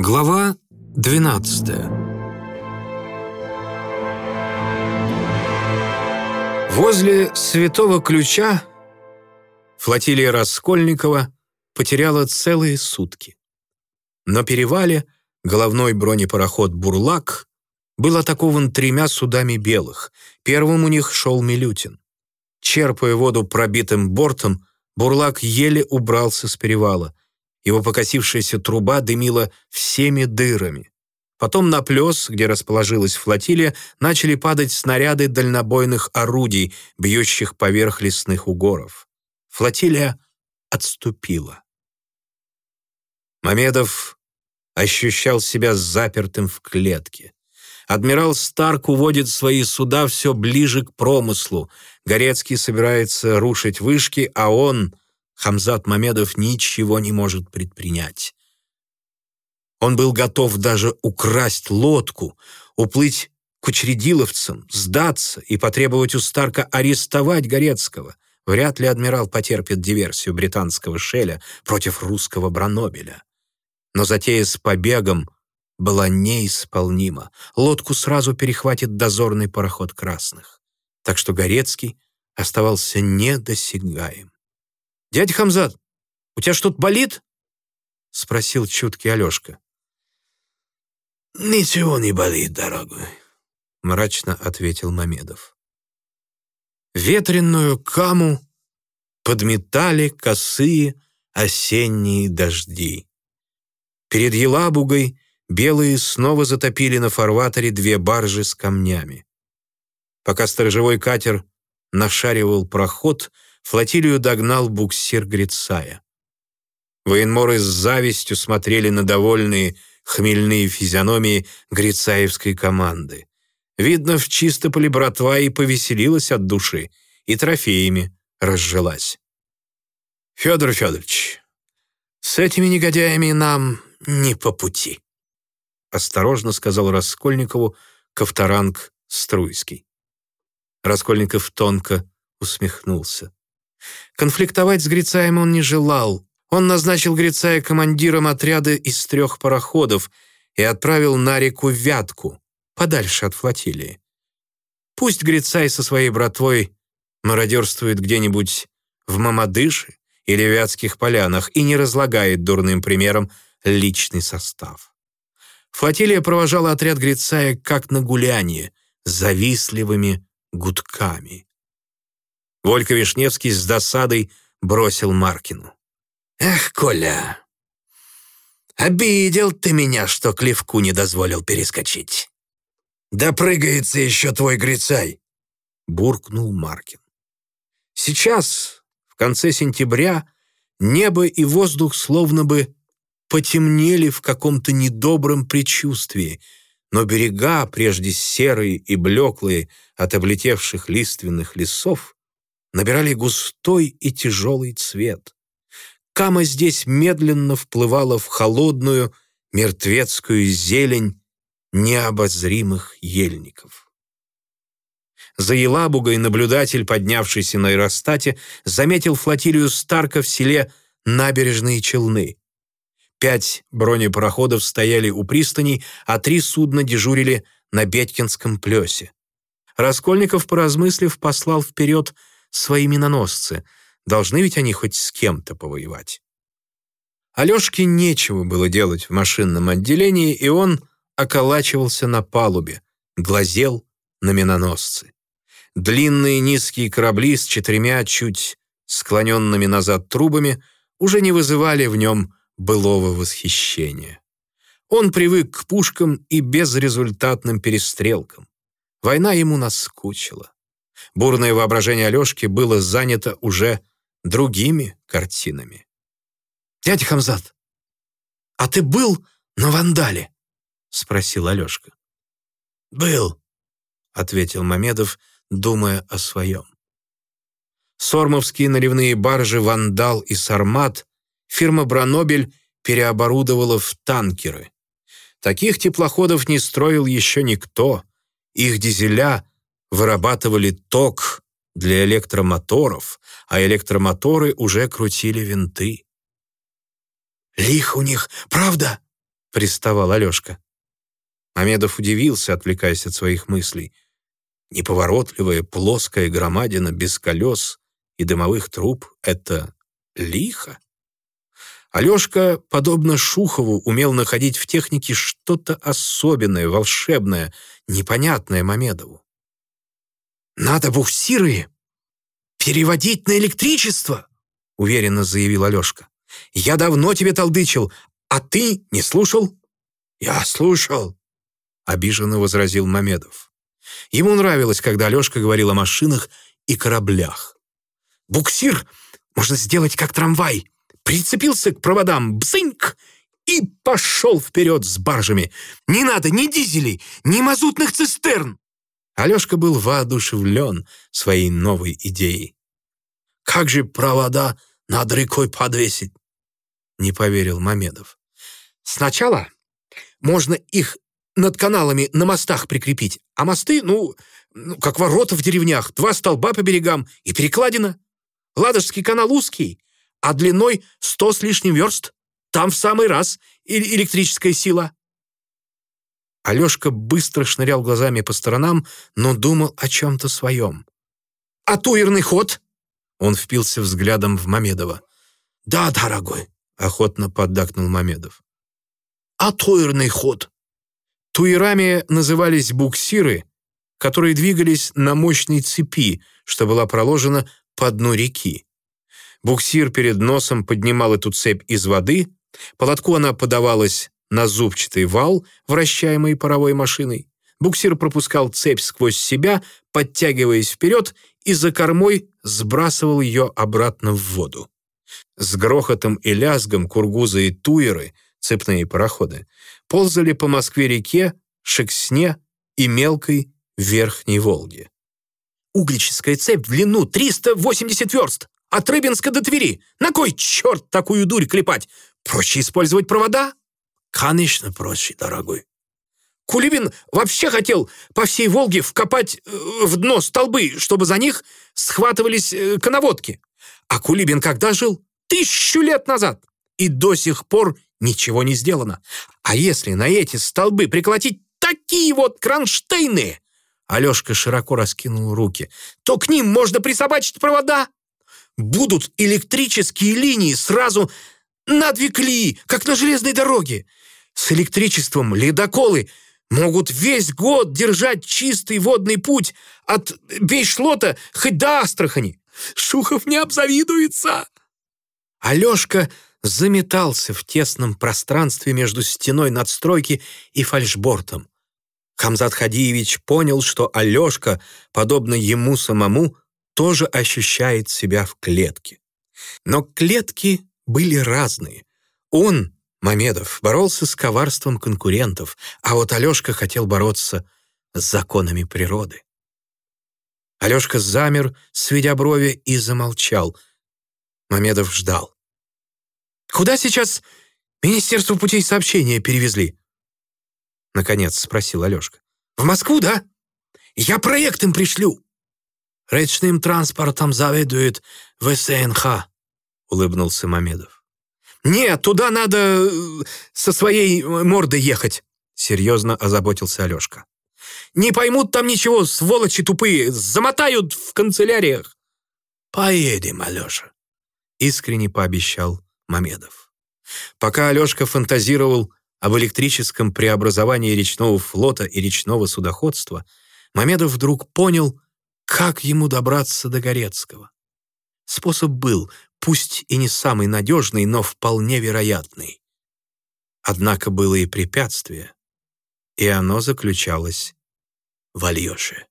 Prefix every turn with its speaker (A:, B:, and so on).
A: Глава 12 Возле Святого Ключа флотилия Раскольникова потеряла целые сутки. На перевале головной бронепароход «Бурлак» был атакован тремя судами белых. Первым у них шел Милютин. Черпая воду пробитым бортом, Бурлак еле убрался с перевала. Его покосившаяся труба дымила всеми дырами. Потом на плес, где расположилась флотилия, начали падать снаряды дальнобойных орудий, бьющих поверх лесных угоров. Флотилия отступила. Мамедов ощущал себя запертым в клетке. Адмирал Старк уводит свои суда все ближе к промыслу. Горецкий собирается рушить вышки, а он, Хамзат Мамедов, ничего не может предпринять. Он был готов даже украсть лодку, уплыть к учредиловцам, сдаться и потребовать у Старка арестовать Горецкого. Вряд ли адмирал потерпит диверсию британского Шеля против русского Бранобеля. Но затея с побегом была неисполнима. Лодку сразу перехватит дозорный пароход красных. Так что Горецкий оставался недосягаем. «Дядя Хамзат, у тебя что-то болит?» — спросил чуткий Алешка.
B: «Ничего не болит, дорогой», —
A: мрачно ответил Мамедов. Ветренную каму подметали косые осенние дожди. Перед Елабугой белые снова затопили на фарватере две баржи с камнями. Пока сторожевой катер нашаривал проход, флотилию догнал буксир Грицая. Военморы с завистью смотрели на довольные хмельные физиономии грицаевской команды. Видно, в Чистополе братва и повеселилась от души, и трофеями разжилась. «Федор Федорович, с этими негодяями нам не по пути», осторожно сказал Раскольникову Ковторанг Струйский. Раскольников тонко усмехнулся. Конфликтовать с Грицаем он не желал, он назначил Грицая командиром отряда из трех пароходов и отправил на реку Вятку, подальше от флотилии. Пусть Грицай со своей братвой мародерствует где-нибудь в Мамадыше или Вятских полянах и не разлагает дурным примером личный состав. Флотилия провожала отряд Грицая как на гуляние, завистливыми гудками. Волька Вишневский с досадой бросил Маркину.
B: «Эх, Коля, обидел ты меня, что клевку не дозволил перескочить. Да прыгается еще твой грицай!» буркнул Маркин.
A: Сейчас, в конце сентября, небо и воздух словно бы потемнели в каком-то недобром предчувствии, но берега, прежде серые и блеклые от облетевших лиственных лесов, набирали густой и тяжелый цвет. Кама здесь медленно вплывала в холодную, мертвецкую зелень необозримых ельников. За Елабугой наблюдатель, поднявшийся на аэростате, заметил флотилию Старка в селе Набережные Челны. Пять бронепароходов стояли у пристани, а три судна дежурили на Бедькинском плесе. Раскольников, поразмыслив, послал вперед свои миноносцы — Должны ведь они хоть с кем-то повоевать. Алешке нечего было делать в машинном отделении, и он околачивался на палубе, глазел на миноносцы. Длинные низкие корабли с четырьмя чуть склоненными назад трубами уже не вызывали в нем былого восхищения. Он привык к пушкам и безрезультатным перестрелкам. Война ему наскучила. Бурное воображение Алешки было занято уже другими картинами. «Дядя Хамзат, а ты был на вандале?» — спросил Алешка.
B: «Был», — ответил Мамедов, думая о своем.
A: Сормовские наливные баржи «Вандал» и «Сармат» фирма «Бранобель» переоборудовала в танкеры. Таких теплоходов не строил еще никто. Их дизеля вырабатывали ток для электромоторов, а электромоторы уже крутили винты.
B: «Лих у них, правда?»
A: — приставал Алешка. Мамедов удивился, отвлекаясь от своих мыслей. Неповоротливая, плоская громадина без колес и дымовых труб — это лихо. Алешка, подобно Шухову, умел находить в технике что-то особенное, волшебное, непонятное Мамедову. «Надо буксиры переводить на электричество», — уверенно заявил Алешка. «Я давно тебе толдычил, а ты не слушал?» «Я слушал», — обиженно возразил Мамедов. Ему нравилось, когда Алешка говорил о машинах и кораблях. «Буксир можно сделать как трамвай», прицепился к проводам, бзыньк, и пошел вперед с баржами. Не надо ни дизелей, ни мазутных цистерн. Алешка был воодушевлен своей новой идеей. «Как же провода над рекой подвесить?» Не поверил Мамедов. «Сначала можно их над каналами на мостах прикрепить, а мосты, ну, ну, как ворота в деревнях, два столба по берегам и перекладина. Ладожский канал узкий, а длиной сто с лишним верст. Там в самый раз электрическая сила». Алешка быстро шнырял глазами по сторонам, но думал о чем-то своем. «А туерный ход?» Он впился взглядом в Мамедова. «Да, дорогой», — охотно поддакнул Мамедов. «А туерный ход?» Туерами назывались буксиры, которые двигались на мощной цепи, что была проложена по дну реки. Буксир перед носом поднимал эту цепь из воды, по лотку она подавалась на зубчатый вал, вращаемый паровой машиной. Буксир пропускал цепь сквозь себя, подтягиваясь вперед, и за кормой сбрасывал ее обратно в воду. С грохотом и лязгом кургузы и туеры, цепные пароходы, ползали по Москве-реке, Шексне и мелкой Верхней Волге. «Углическая цепь в длину 380 верст!» От Рыбинска до Твери. На кой черт такую дурь клепать? Проще использовать провода? Конечно, проще, дорогой. Кулибин вообще хотел по всей Волге вкопать э, в дно столбы, чтобы за них схватывались э, коноводки. А Кулибин когда жил? Тысячу лет назад. И до сих пор ничего не сделано. А если на эти столбы приколотить такие вот кронштейны, Алешка широко раскинул руки, то к ним можно присобачить провода будут электрические линии сразу на две колеи, как на железной дороге. С электричеством ледоколы могут весь год держать чистый водный путь от Бейшлота хоть до Астрахани. Шухов не обзавидуется. Алешка заметался в тесном пространстве между стеной надстройки и фальшбортом. Хамзат Хадиевич понял, что Алешка, подобно ему самому, тоже ощущает себя в клетке. Но клетки были разные. Он, Мамедов, боролся с коварством конкурентов, а вот Алешка хотел бороться с законами природы. Алешка замер, сведя брови, и замолчал. Мамедов ждал. «Куда сейчас Министерство путей сообщения перевезли?» Наконец спросил Алешка. «В Москву, да? Я проект им пришлю!» «Речным транспортом заведует ВСНХ», — улыбнулся Мамедов. «Нет, туда надо э, со своей мордой ехать», — серьезно озаботился Алешка. «Не поймут там ничего, сволочи тупые, замотают в канцеляриях». «Поедем, Алеша», — искренне пообещал Мамедов. Пока Алешка фантазировал об электрическом преобразовании речного флота и речного судоходства, Мамедов вдруг понял, как ему добраться до Горецкого? Способ был, пусть и не самый надежный, но вполне вероятный. Однако было и препятствие, и оно заключалось в Альёше.